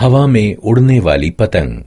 हवा में उड़ने वाली पतंग।